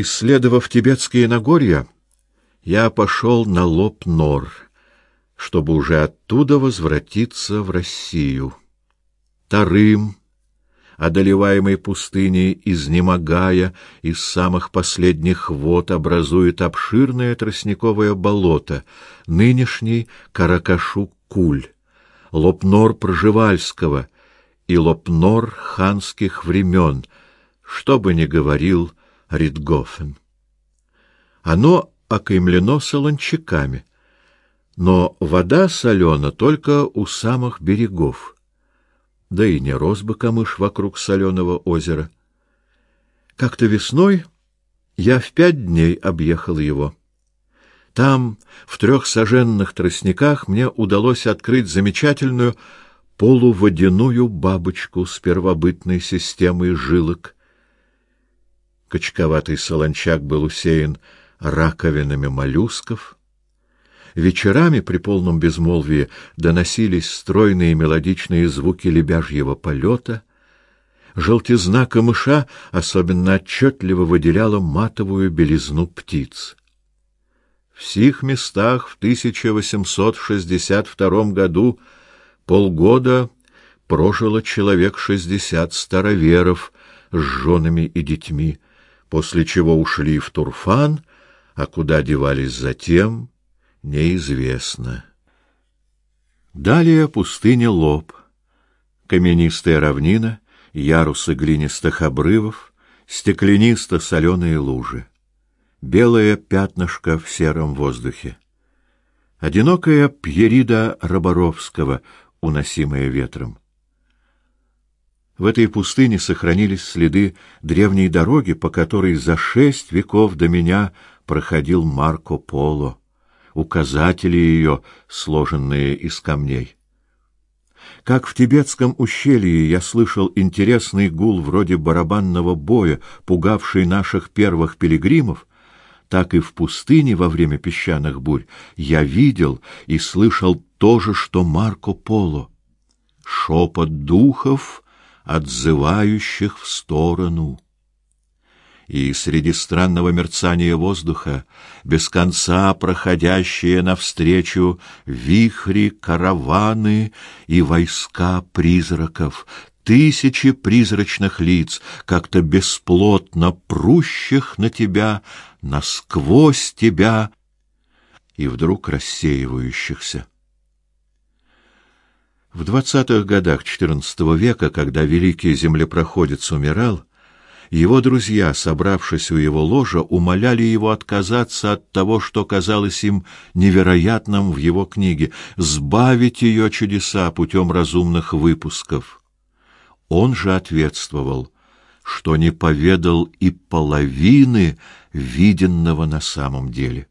Исследовав тибетские Нагорья, я пошел на лоб Нор, чтобы уже оттуда возвратиться в Россию. Тарым, одолеваемый пустыней, изнемогая из самых последних вод, образует обширное тростниковое болото, нынешний Каракашу-Куль, Лопнор Пржевальского и Лопнор ханских времен, что бы ни говорил Ридгофен. Оно окаймлено солончаками, но вода солена только у самых берегов. Да и не рос бы камыш вокруг соленого озера. Как-то весной я в пять дней объехал его. Там, в трех саженных тростниках, мне удалось открыть замечательную полуводяную бабочку с первобытной системой жилок, Качковатый солончак был усеян раковинами моллюсков. Вечерами при полном безмолвии доносились стройные мелодичные звуки лебяжьего полета. Желтизна камыша особенно отчетливо выделяла матовую белизну птиц. В сих местах в 1862 году полгода прожило человек шестьдесят староверов с женами и детьми после чего ушли в Турфан, а куда девались затем, неизвестно. Далее пустыня Лоб, каменистая равнина, ярусы глинистых обрывов, стеклянисто-соленые лужи, белое пятнышко в сером воздухе, одинокая пьерида Роборовского, уносимая ветром. В этой пустыне сохранились следы древней дороги, по которой за шесть веков до меня проходил Марко Поло, указатели ее, сложенные из камней. Как в тибетском ущелье я слышал интересный гул вроде барабанного боя, пугавший наших первых пилигримов, так и в пустыне во время песчаных бурь я видел и слышал то же, что Марко Поло. Шепот духов — отзывающих в сторону. И среди странного мерцания воздуха, без конца проходящие навстречу вихри, караваны и войска призраков, тысячи призрачных лиц, как-то бесплотно прущих на тебя, насквозь тебя и вдруг рассеивающихся. В двадцатых годах XIV века, когда великий землепроходец умирал, его друзья, собравшись у его ложа, умоляли его отказаться от того, что казалось им невероятным в его книге, сбавить ее чудеса путем разумных выпусков. Он же ответствовал, что не поведал и половины виденного на самом деле.